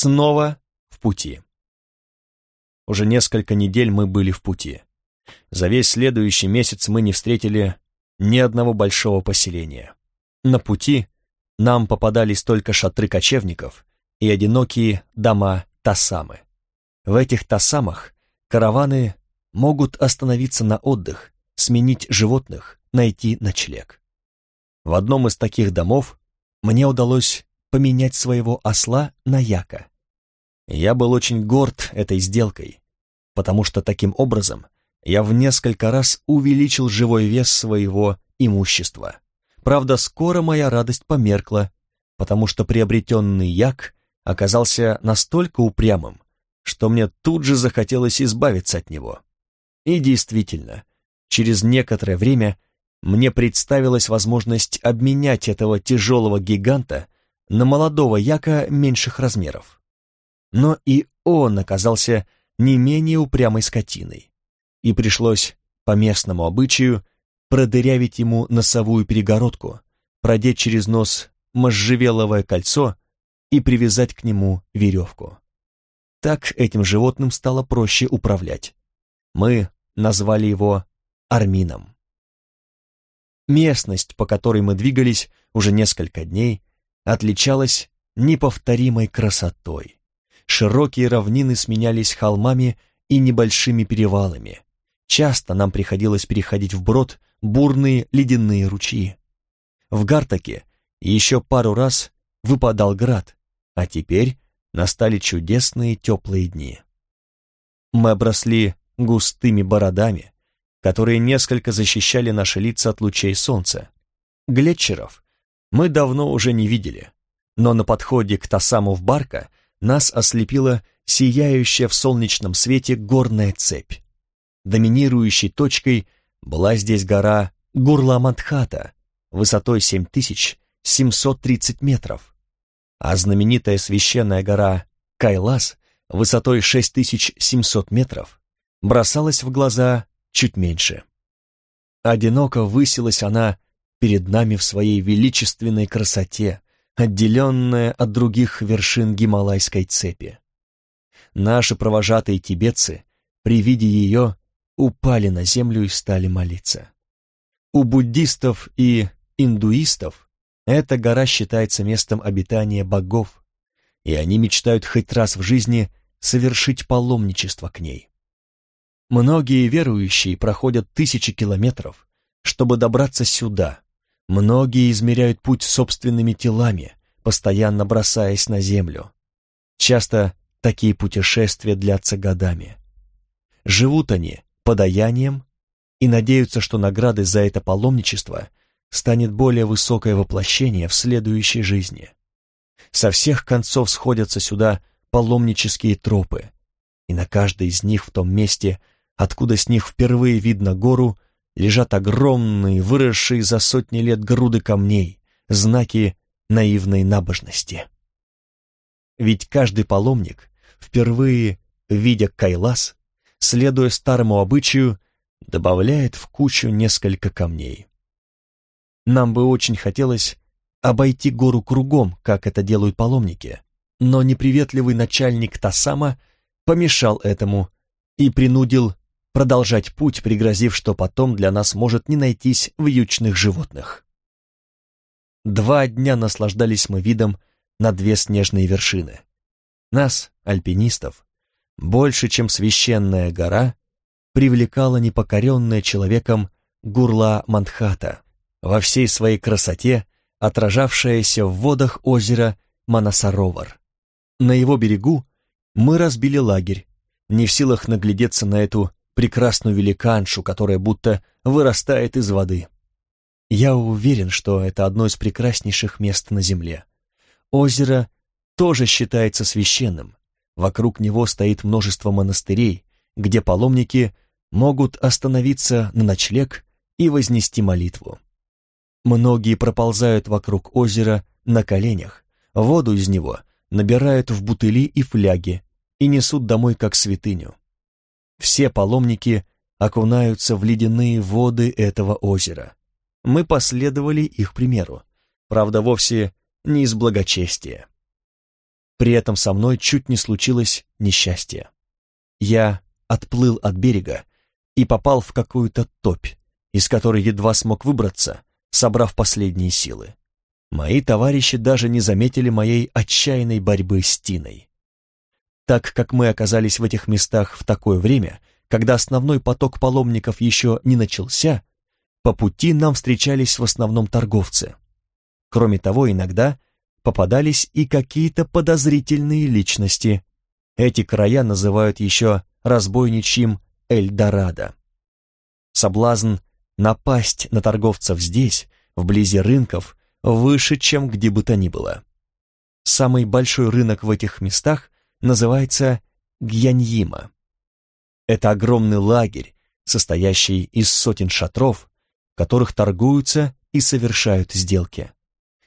снова в пути. Уже несколько недель мы были в пути. За весь следующий месяц мы не встретили ни одного большого поселения. На пути нам попадались только шатры кочевников и одинокие дома Тасамы. В этих Тасамах караваны могут остановиться на отдых, сменить животных, найти ночлег. В одном из таких домов мне удалось поменять своего осла на яка. Я был очень горд этой сделкой, потому что таким образом я в несколько раз увеличил живой вес своего имущества. Правда, скоро моя радость померкла, потому что приобретенный як оказался настолько упрямым, что мне тут же захотелось избавиться от него. И действительно, через некоторое время мне представилась возможность обменять этого тяжелого гиганта на молодого яка меньших размеров. Но и он оказался не менее упрямой скотиной, и пришлось, по местному обычаю, продырявить ему носовую перегородку, продеть через нос можжевеловое кольцо и привязать к нему веревку. Так этим животным стало проще управлять. Мы назвали его Армином. Местность, по которой мы двигались уже несколько дней, отличалась неповторимой красотой. Широкие равнины сменялись холмами и небольшими перевалами. Часто нам приходилось переходить вброд бурные ледяные ручьи. В Гартаке еще пару раз выпадал град, а теперь настали чудесные теплые дни. Мы обросли густыми бородами, которые несколько защищали наши лица от лучей солнца. Глетчеров мы давно уже не видели, но на подходе к Тасаму в Барка нас ослепила сияющая в солнечном свете горная цепь. Доминирующей точкой была здесь гора Гурла-Мадхата высотой 7730 метров, а знаменитая священная гора Кайлас высотой 6700 метров бросалась в глаза чуть меньше. Одиноко высилась она перед нами в своей величественной красоте, отделенная от других вершин Гималайской цепи. Наши провожатые тибетцы при виде ее упали на землю и стали молиться. У буддистов и индуистов эта гора считается местом обитания богов, и они мечтают хоть раз в жизни совершить паломничество к ней. Многие верующие проходят тысячи километров, чтобы добраться сюда. Многие измеряют путь собственными телами, постоянно бросаясь на землю. Часто такие путешествия длятся годами. Живут они подаянием и надеются, что наградой за это паломничество станет более высокое воплощение в следующей жизни. Со всех концов сходятся сюда паломнические тропы, и на каждой из них в том месте, откуда с них впервые видно гору, лежат огромные, выросшие за сотни лет груды камней, знаки наивной набожности. Ведь каждый паломник, впервые видя Кайлас, следуя старому обычаю, добавляет в кучу несколько камней. Нам бы очень хотелось обойти гору кругом, как это делают паломники, но неприветливый начальник Тасама помешал этому и принудил продолжать путь, пригрозив, что потом для нас может не найтись вьючных животных. Два дня наслаждались мы видом на две снежные вершины. Нас, альпинистов, больше, чем священная гора, привлекала непокоренная человеком гурла Мандхата, во всей своей красоте, отражавшаяся в водах озера Манасаровар. На его берегу мы разбили лагерь, не в силах наглядеться на эту прекрасную великаншу, которая будто вырастает из воды. Я уверен, что это одно из прекраснейших мест на Земле. Озеро тоже считается священным. Вокруг него стоит множество монастырей, где паломники могут остановиться на ночлег и вознести молитву. Многие проползают вокруг озера на коленях, воду из него набирают в бутыли и фляги и несут домой как святыню. Все паломники окунаются в ледяные воды этого озера. Мы последовали их примеру, правда, вовсе не из благочестия. При этом со мной чуть не случилось несчастье. Я отплыл от берега и попал в какую-то топь, из которой едва смог выбраться, собрав последние силы. Мои товарищи даже не заметили моей отчаянной борьбы с Тиной. Так как мы оказались в этих местах в такое время, когда основной поток паломников еще не начался, по пути нам встречались в основном торговцы. Кроме того, иногда попадались и какие-то подозрительные личности. Эти края называют еще разбойничьим Эльдорадо. Соблазн напасть на торговцев здесь, вблизи рынков, выше, чем где бы то ни было. Самый большой рынок в этих местах называется Гьяньима. Это огромный лагерь, состоящий из сотен шатров, в которых торгуются и совершают сделки.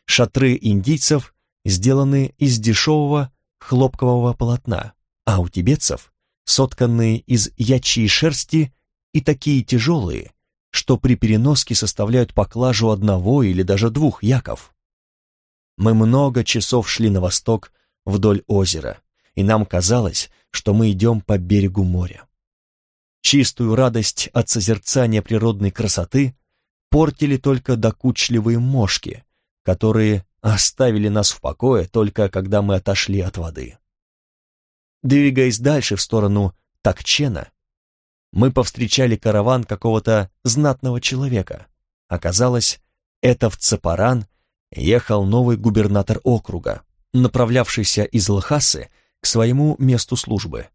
Шатры индийцев сделаны из дешевого хлопкового полотна, а у тибетцев сотканные из ячьей шерсти и такие тяжелые, что при переноске составляют поклажу одного или даже двух яков. Мы много часов шли на восток вдоль озера, и нам казалось, что мы идем по берегу моря. Чистую радость от созерцания природной красоты портили только докучливые мошки, которые оставили нас в покое только когда мы отошли от воды. Двигаясь дальше в сторону Такчена, мы повстречали караван какого-то знатного человека. Оказалось, это в Цепаран ехал новый губернатор округа, направлявшийся из Лхасы к своему месту службы.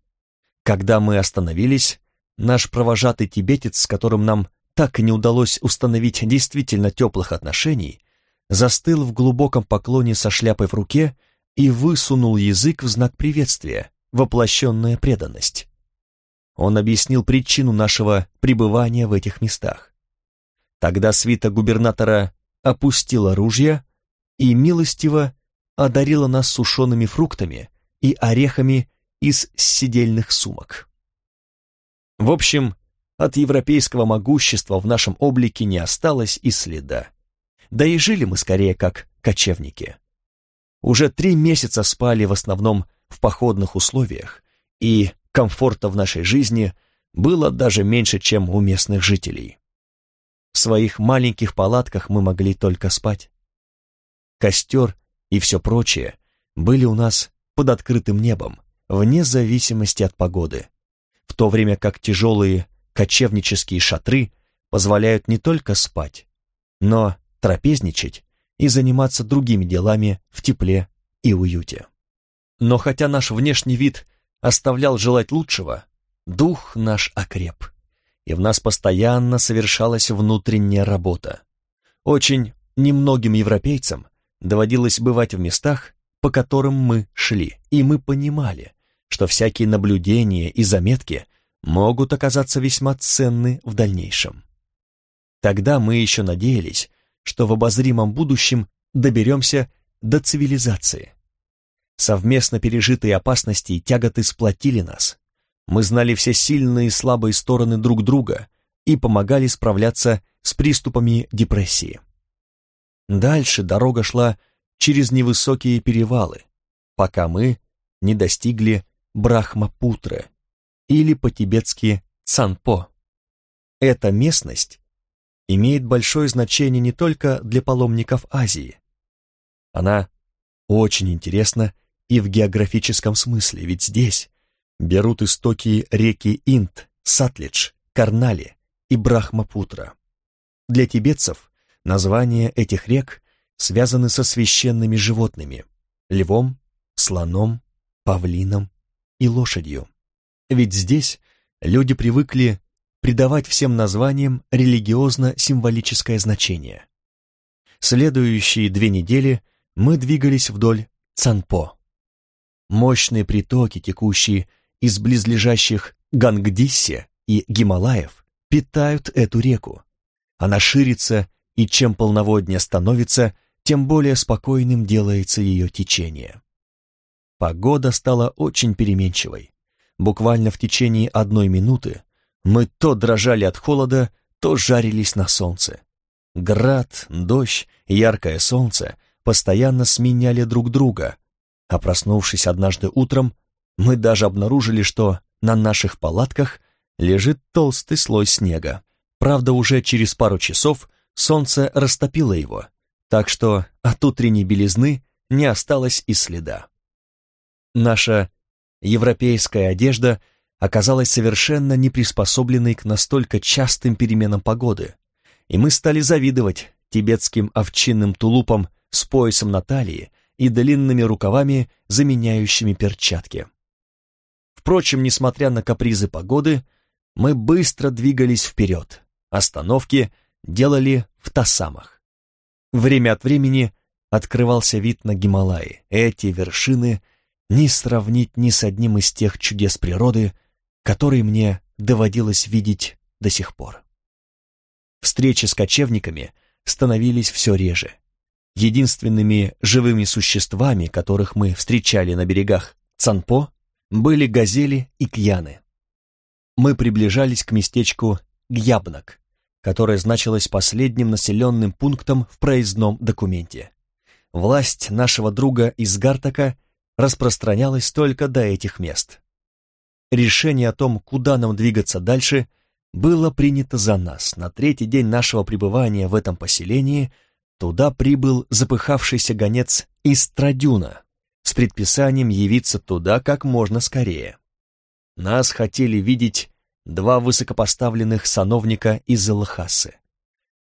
Когда мы остановились, наш провожатый тибетец, с которым нам так и не удалось установить действительно теплых отношений, застыл в глубоком поклоне со шляпой в руке и высунул язык в знак приветствия, воплощенная преданность. Он объяснил причину нашего пребывания в этих местах. Тогда свита губернатора опустила ружья и милостиво одарила нас сушеными фруктами и орехами из сидельных сумок. В общем, от европейского могущества в нашем облике не осталось и следа. Да и жили мы скорее как кочевники. Уже три месяца спали в основном в походных условиях, и комфорта в нашей жизни было даже меньше, чем у местных жителей. В своих маленьких палатках мы могли только спать. Костер и все прочее были у нас под открытым небом, вне зависимости от погоды, в то время как тяжелые кочевнические шатры позволяют не только спать, но трапезничать и заниматься другими делами в тепле и уюте. Но хотя наш внешний вид оставлял желать лучшего, дух наш окреп, и в нас постоянно совершалась внутренняя работа. Очень немногим европейцам доводилось бывать в местах, по которым мы шли, и мы понимали, что всякие наблюдения и заметки могут оказаться весьма ценны в дальнейшем. Тогда мы еще надеялись, что в обозримом будущем доберемся до цивилизации. Совместно пережитые опасности и тяготы сплотили нас. Мы знали все сильные и слабые стороны друг друга и помогали справляться с приступами депрессии. Дальше дорога шла через невысокие перевалы, пока мы не достигли Брахмапутры или по-тибетски Цанпо. Эта местность имеет большое значение не только для паломников Азии. Она очень интересна и в географическом смысле, ведь здесь берут истоки реки Инд, Сатлидж, Карнали и Брахмапутра. Для тибетцев названия этих рек связаны со священными животными – львом, слоном, павлином и лошадью. Ведь здесь люди привыкли придавать всем названиям религиозно-символическое значение. Следующие две недели мы двигались вдоль Цанпо. Мощные притоки, текущие из близлежащих Гангдиссе и Гималаев, питают эту реку. Она ширится, и чем полноводнее становится, тем более спокойным делается ее течение. Погода стала очень переменчивой. Буквально в течение одной минуты мы то дрожали от холода, то жарились на солнце. Град, дождь, яркое солнце постоянно сменяли друг друга, А проснувшись однажды утром, мы даже обнаружили, что на наших палатках лежит толстый слой снега. Правда, уже через пару часов солнце растопило его, так что от утренней белизны не осталось и следа. Наша европейская одежда оказалась совершенно не приспособленной к настолько частым переменам погоды, и мы стали завидовать тибетским овчинным тулупам с поясом на талии и длинными рукавами, заменяющими перчатки. Впрочем, несмотря на капризы погоды, мы быстро двигались вперед. Остановки делали в Тасамах. Время от времени открывался вид на Гималаи. Эти вершины не сравнить ни с одним из тех чудес природы, которые мне доводилось видеть до сих пор. Встречи с кочевниками становились все реже. Единственными живыми существами, которых мы встречали на берегах Цанпо, были газели и кьяны. Мы приближались к местечку Гьябнак, которое значилось последним населенным пунктом в проездном документе. Власть нашего друга из Гартака распространялась только до этих мест. Решение о том, куда нам двигаться дальше, было принято за нас. На третий день нашего пребывания в этом поселении туда прибыл запыхавшийся гонец из Традюна с предписанием явиться туда как можно скорее. Нас хотели видеть два высокопоставленных сановника из Лхасы.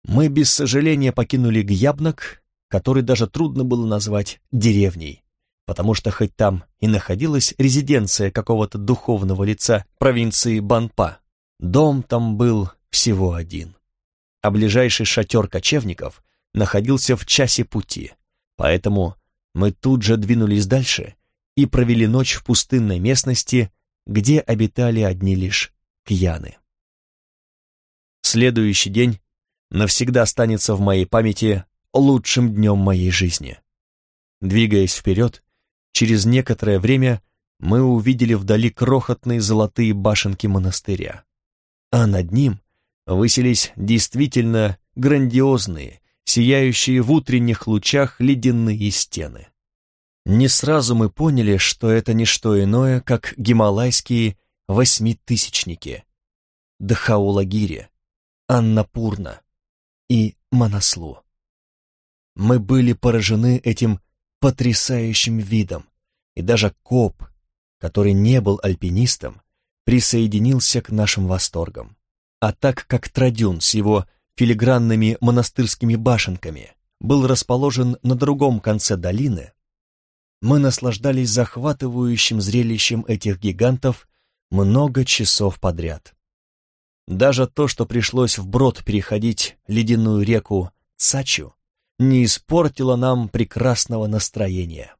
Мы без сожаления покинули Гьябнак, который даже трудно было назвать деревней, потому что хоть там и находилась резиденция какого-то духовного лица провинции Банпа, дом там был всего один. А ближайший шатер кочевников находился в часе пути, поэтому мы тут же двинулись дальше и провели ночь в пустынной местности, где обитали одни лишь кьяны. Следующий день навсегда останется в моей памяти лучшим днем моей жизни. Двигаясь вперед, через некоторое время мы увидели вдали крохотные золотые башенки монастыря, а над ним высились действительно грандиозные сияющие в утренних лучах ледяные стены. Не сразу мы поняли, что это не что иное, как гималайские восьмитысячники, Дахаулагири, Аннапурна и Манаслу. Мы были поражены этим потрясающим видом, и даже Коп, который не был альпинистом, присоединился к нашим восторгам. А так как Традюн с его филигранными монастырскими башенками, был расположен на другом конце долины, мы наслаждались захватывающим зрелищем этих гигантов много часов подряд. Даже то, что пришлось вброд переходить ледяную реку Цачу, не испортило нам прекрасного настроения.